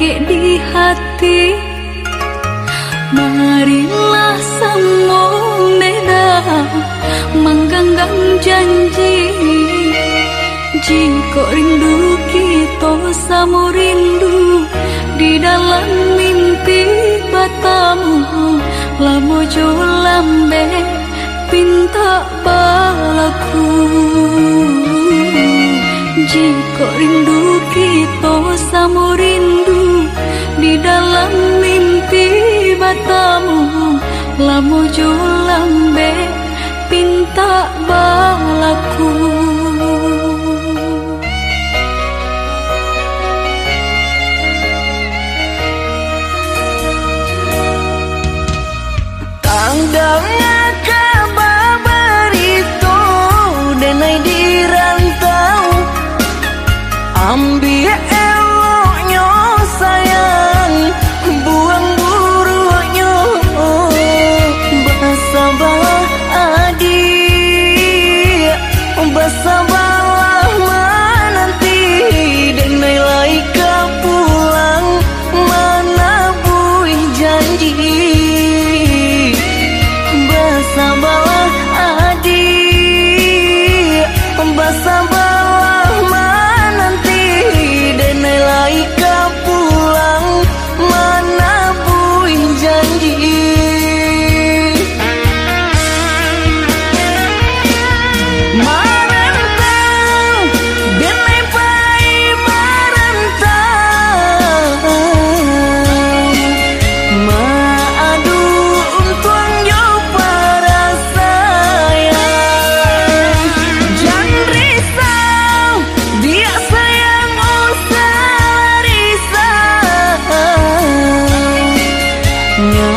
pakai di hati Marilah sambung beda Menggenggam janji Jika rindu kita sama rindu Di dalam mimpi batamu Lamo jo lambe pinta balaku Jika rindu kita sama rindu Di dalam mimpi batamu Lamo jo lambe pinta balaku. Tang Yeah.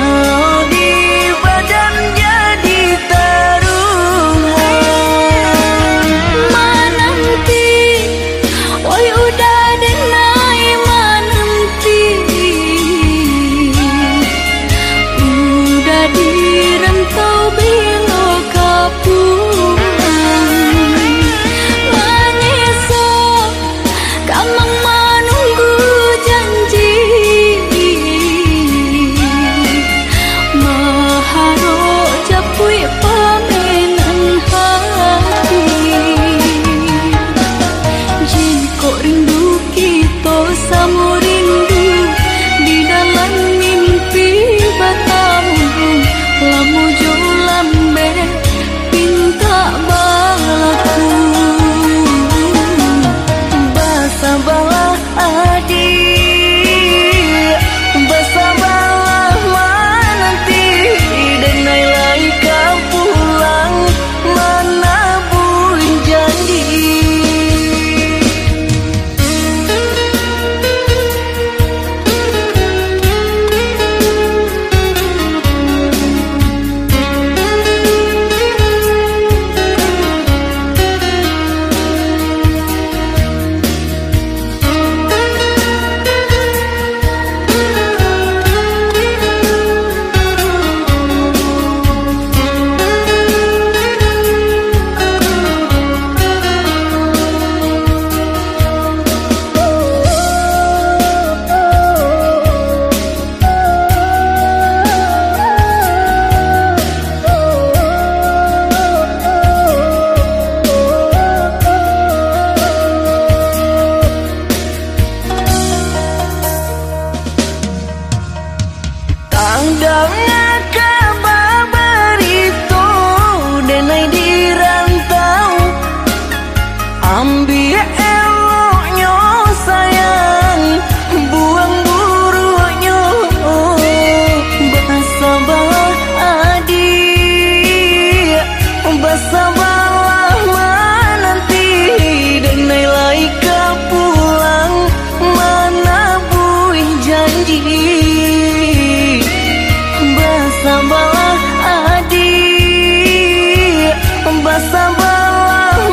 Bersambalah adi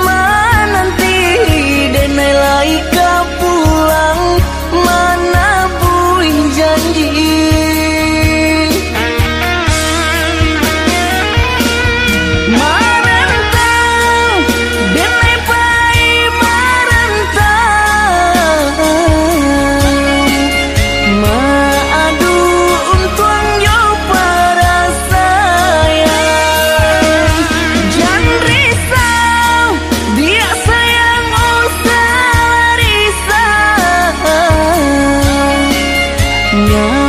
mana nanti, Dan naik pulang Mana pun janji. Yeah.